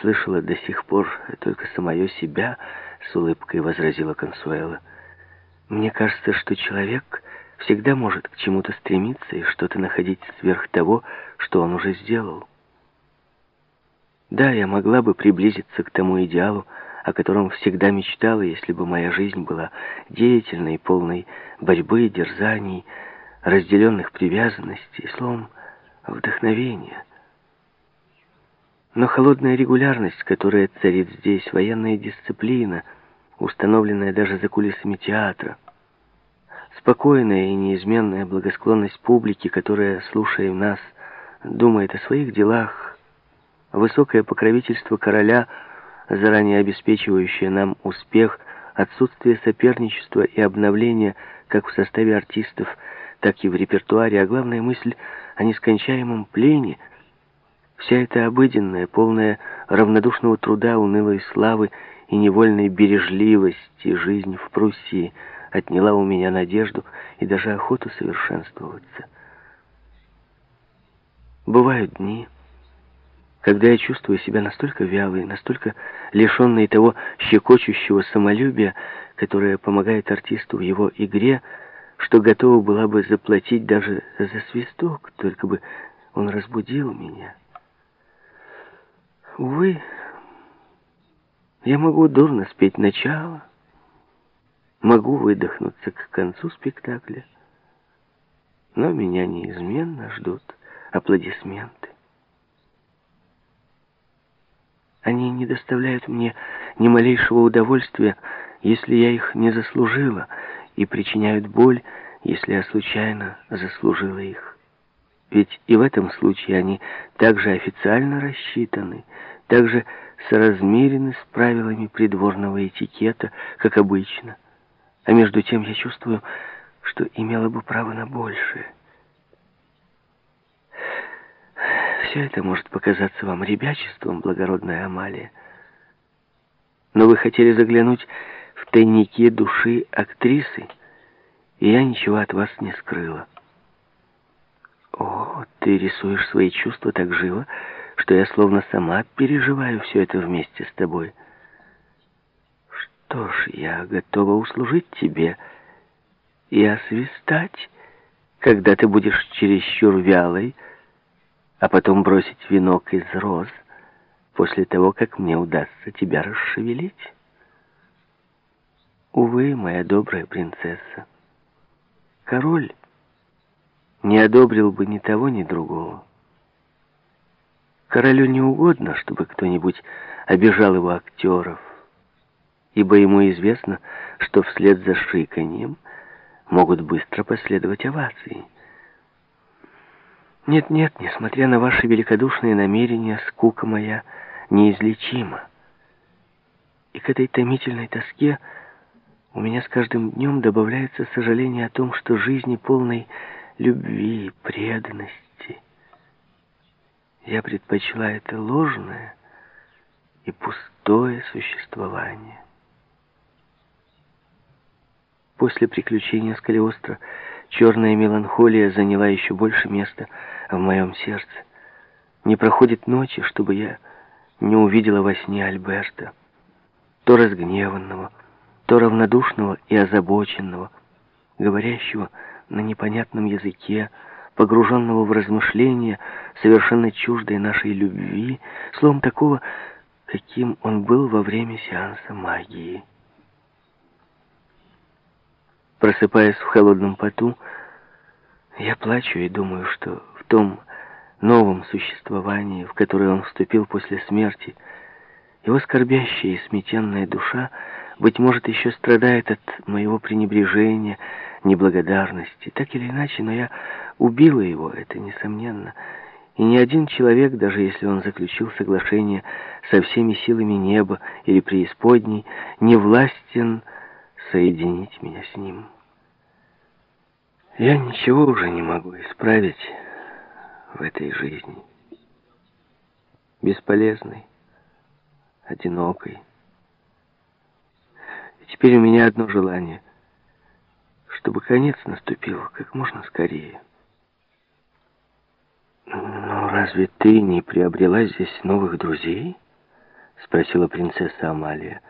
слышала до сих пор только самое себя, с улыбкой возразила Консуэла. Мне кажется, что человек всегда может к чему-то стремиться и что-то находить сверх того, что он уже сделал. Да, я могла бы приблизиться к тому идеалу, о котором всегда мечтала, если бы моя жизнь была деятельной, полной борьбы, дерзаний, разделенных привязанностей, словом, вдохновения. Но холодная регулярность, которая царит здесь, военная дисциплина, установленная даже за кулисами театра, спокойная и неизменная благосклонность публики, которая, слушая нас, думает о своих делах, высокое покровительство короля, заранее обеспечивающее нам успех, отсутствие соперничества и обновления как в составе артистов, так и в репертуаре, а главная мысль о нескончаемом плене — Вся эта обыденная, полная равнодушного труда, унылой славы и невольной бережливости жизнь в Пруссии отняла у меня надежду и даже охоту совершенствоваться. Бывают дни, когда я чувствую себя настолько вялой, настолько лишенной того щекочущего самолюбия, которое помогает артисту в его игре, что готова была бы заплатить даже за свисток, только бы он разбудил меня. Увы, я могу дурно спеть начало, могу выдохнуться к концу спектакля, но меня неизменно ждут аплодисменты. Они не доставляют мне ни малейшего удовольствия, если я их не заслужила, и причиняют боль, если я случайно заслужила их. Ведь и в этом случае они также официально рассчитаны, также соразмерены с правилами придворного этикета, как обычно. А между тем я чувствую, что имела бы право на большее. Все это может показаться вам ребячеством, благородная Амалия. Но вы хотели заглянуть в тайники души актрисы, и я ничего от вас не скрыла. Ты рисуешь свои чувства так живо, что я словно сама переживаю все это вместе с тобой. Что ж, я готова услужить тебе и освистать, когда ты будешь чересчур вялой, а потом бросить венок из роз после того, как мне удастся тебя расшевелить. Увы, моя добрая принцесса, король не одобрил бы ни того, ни другого. Королю не угодно, чтобы кто-нибудь обижал его актеров, ибо ему известно, что вслед за шиканьем могут быстро последовать овации. Нет-нет, несмотря на ваши великодушные намерения, скука моя неизлечима. И к этой томительной тоске у меня с каждым днем добавляется сожаление о том, что жизни полной любви, преданности. Я предпочла это ложное и пустое существование. После приключения с Калиостро черная меланхолия заняла еще больше места в моем сердце. Не проходит ночи, чтобы я не увидела во сне Альберта, то разгневанного, то равнодушного и озабоченного, говорящего на непонятном языке, погруженного в размышления, совершенно чуждой нашей любви, словом такого, каким он был во время сеанса магии. Просыпаясь в холодном поту, я плачу и думаю, что в том новом существовании, в которое он вступил после смерти, его скорбящая и сметенная душа, быть может, еще страдает от моего пренебрежения, неблагодарности. Так или иначе, но я убила его, это несомненно. И ни один человек, даже если он заключил соглашение со всеми силами неба или преисподней, не властен соединить меня с ним. Я ничего уже не могу исправить в этой жизни. Бесполезной, одинокой. И теперь у меня одно желание — чтобы конец наступил как можно скорее. Но разве ты не приобрела здесь новых друзей? спросила принцесса Амалия.